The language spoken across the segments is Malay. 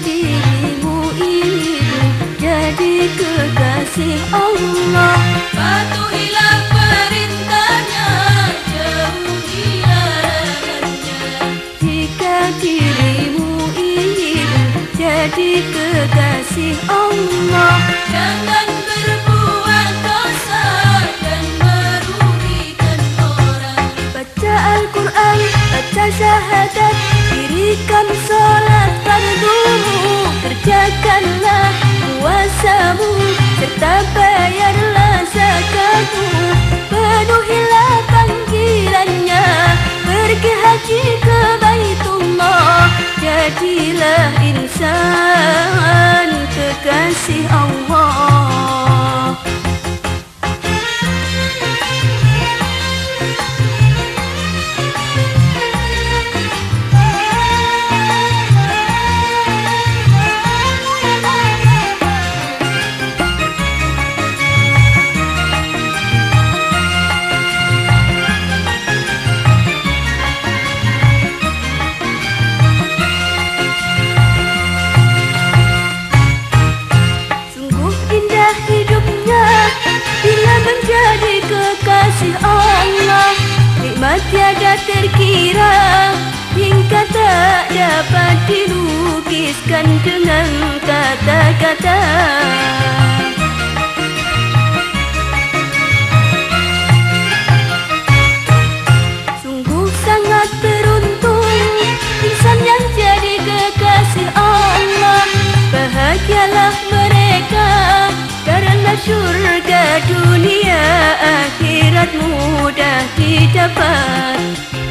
dirimu ini jadi kekasih Allah. Patuhilah perintahnya jauhilah larangannya jika dirimu itu jadi kekasih Allah. Jangan berbuat dosa dan merugikan orang. Baca Al-Quran, baca syahadat. Dirikan solat fardumu Kerjakanlah puasamu Serta bayarlah zakatmu. Penuhilah panggilannya Pergi haji ke Baitullah. Jadilah insan kekasih Allah Allah Nikmat tiada terkira. Hingga tak dapat dilukiskan dengan kata-kata. Sungguh sangat beruntung Insan yang jadi kekasih Allah. Bahagialah mereka Karena syurga dunia akhirat mudah didapat.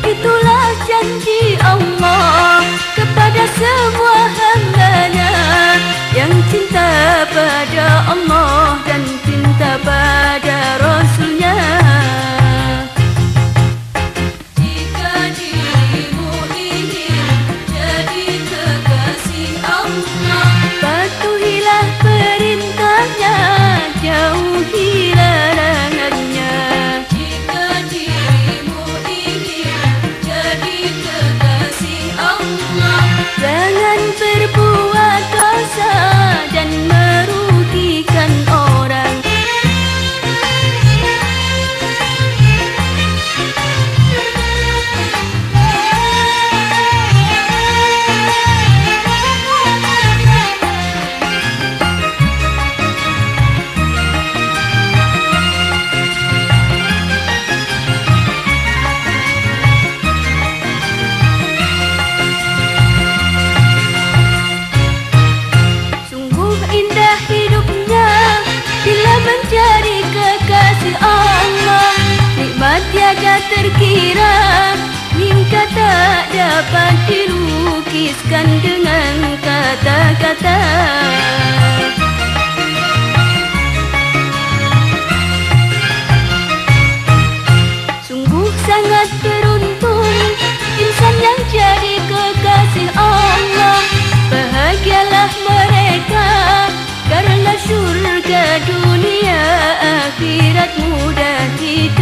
Itulah janji Allah kepada semua hambanya Allah Jangan terkira hingga tak dapat dilukiskan dengan kata-kata. Sungguh sangat beruntung Insan yang jadi kekasih Allah. Bahagialah mereka Karena syurga dunia akhirat mudah kita